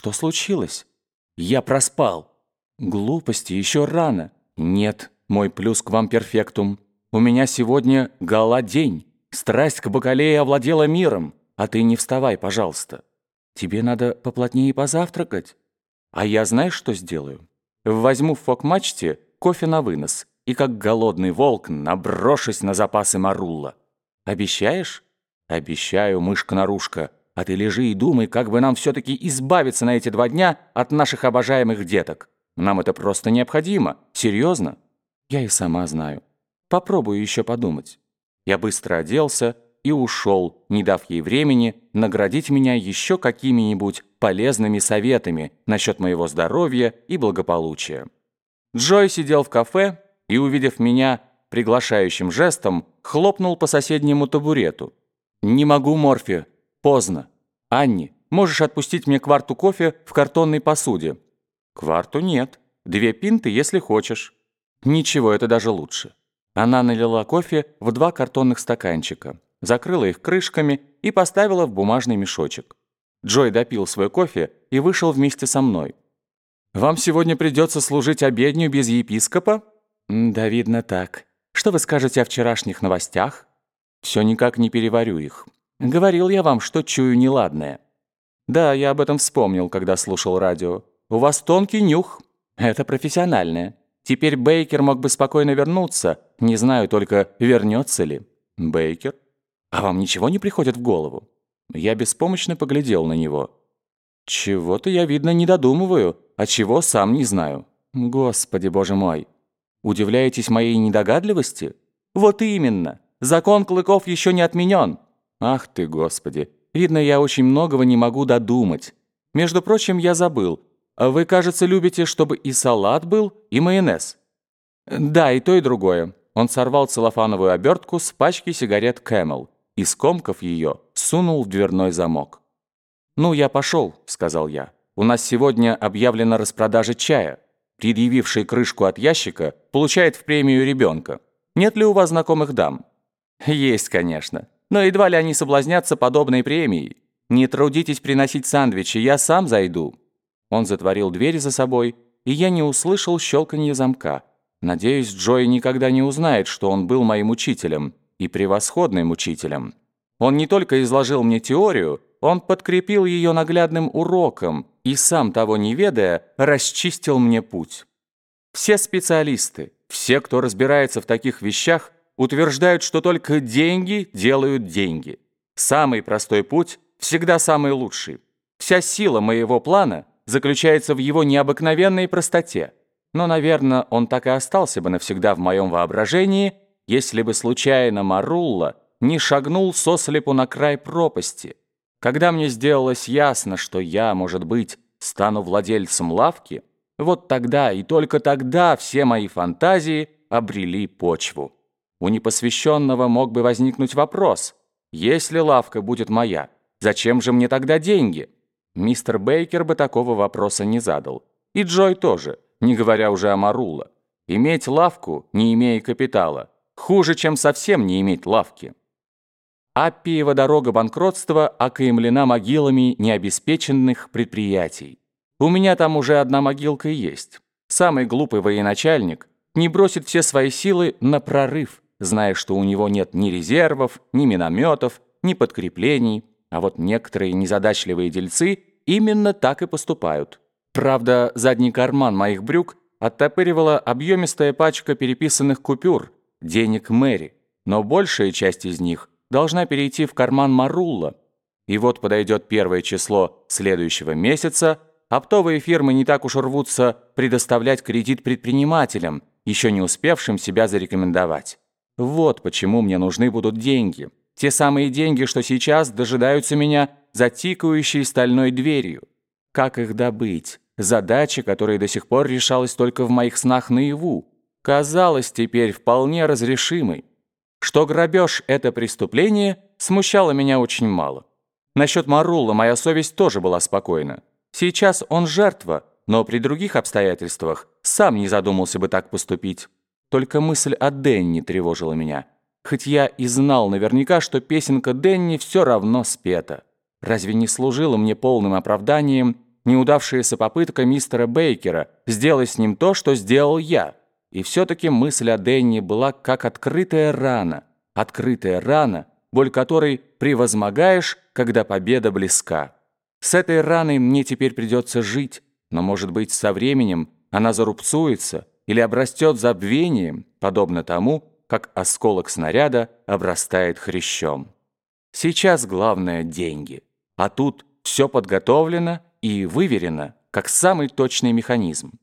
Что случилось? Я проспал. Глупости, еще рано. Нет, мой плюс к вам перфектум. У меня сегодня гала день. Страсть к бакалее овладела миром. А ты не вставай, пожалуйста. Тебе надо поплотнее позавтракать. А я знаешь, что сделаю? Возьму в фок-мачте кофе на вынос и как голодный волк наброшусь на запасы Марулла. Обещаешь? Обещаю, мышка-нарушка. А ты лежи и думай, как бы нам все-таки избавиться на эти два дня от наших обожаемых деток. Нам это просто необходимо. Серьезно? Я и сама знаю. Попробую еще подумать. Я быстро оделся и ушел, не дав ей времени наградить меня еще какими-нибудь полезными советами насчет моего здоровья и благополучия. Джой сидел в кафе и, увидев меня приглашающим жестом, хлопнул по соседнему табурету. «Не могу, Морфи. Поздно. Анни, можешь отпустить мне кварту кофе в картонной посуде?» «Кварту нет. Две пинты, если хочешь». «Ничего, это даже лучше». Она налила кофе в два картонных стаканчика, закрыла их крышками и поставила в бумажный мешочек. Джой допил свой кофе и вышел вместе со мной. «Вам сегодня придется служить обедню без епископа?» «Да, видно так. Что вы скажете о вчерашних новостях?» «Все никак не переварю их. Говорил я вам, что чую неладное». «Да, я об этом вспомнил, когда слушал радио. У вас тонкий нюх. Это профессиональное. Теперь Бейкер мог бы спокойно вернуться. Не знаю только, вернется ли». «Бейкер? А вам ничего не приходит в голову?» Я беспомощно поглядел на него. «Чего-то я, видно, не додумываю, а чего сам не знаю. Господи, боже мой! Удивляетесь моей недогадливости? Вот именно! Закон клыков еще не отменен!» «Ах ты, Господи! Видно, я очень многого не могу додумать. Между прочим, я забыл. Вы, кажется, любите, чтобы и салат был, и майонез». «Да, и то, и другое». Он сорвал целлофановую обертку с пачки сигарет Camel и, скомкав ее, сунул в дверной замок. «Ну, я пошел», — сказал я. «У нас сегодня объявлена распродажа чая. Предъявивший крышку от ящика получает в премию ребенка. Нет ли у вас знакомых дам?» «Есть, конечно. Но едва ли они соблазнятся подобной премией. Не трудитесь приносить сандвичи, я сам зайду». Он затворил дверь за собой, и я не услышал щелканье замка. Надеюсь, Джой никогда не узнает, что он был моим учителем и превосходным учителем. Он не только изложил мне теорию, он подкрепил ее наглядным уроком и, сам того не ведая, расчистил мне путь. Все специалисты, все, кто разбирается в таких вещах, утверждают, что только деньги делают деньги. Самый простой путь всегда самый лучший. Вся сила моего плана заключается в его необыкновенной простоте. Но, наверное, он так и остался бы навсегда в моем воображении, если бы случайно Марулла не шагнул сослепу на край пропасти. Когда мне сделалось ясно, что я, может быть, стану владельцем лавки, вот тогда и только тогда все мои фантазии обрели почву. У непосвященного мог бы возникнуть вопрос, если лавка будет моя, зачем же мне тогда деньги? Мистер Бейкер бы такого вопроса не задал. И Джой тоже, не говоря уже о Марула. Иметь лавку, не имея капитала, Хуже, чем совсем не иметь лавки. Аппиева дорога банкротства окаемлена могилами необеспеченных предприятий. У меня там уже одна могилка есть. Самый глупый военачальник не бросит все свои силы на прорыв, зная, что у него нет ни резервов, ни минометов, ни подкреплений, а вот некоторые незадачливые дельцы именно так и поступают. Правда, задний карман моих брюк оттопыривала объемистая пачка переписанных купюр – денег Мэри, но большая часть из них должна перейти в карман Марулла. И вот подойдет первое число следующего месяца, оптовые фирмы не так уж рвутся предоставлять кредит предпринимателям, еще не успевшим себя зарекомендовать. Вот почему мне нужны будут деньги. Те самые деньги, что сейчас дожидаются меня за тикающей стальной дверью. Как их добыть? Задача, которая до сих пор решалась только в моих снах наяву казалось теперь вполне разрешимой. Что грабеж – это преступление, смущало меня очень мало. Насчет Марула моя совесть тоже была спокойна. Сейчас он жертва, но при других обстоятельствах сам не задумался бы так поступить. Только мысль о Денни тревожила меня. Хоть я и знал наверняка, что песенка Денни все равно спета. Разве не служила мне полным оправданием неудавшаяся попытка мистера Бейкера сделать с ним то, что сделал я. И все-таки мысль о Денни была как открытая рана. Открытая рана, боль которой превозмогаешь, когда победа близка. С этой раной мне теперь придется жить, но, может быть, со временем она зарубцуется или обрастет забвением, подобно тому, как осколок снаряда обрастает хрящом. Сейчас главное – деньги. А тут все подготовлено и выверено, как самый точный механизм.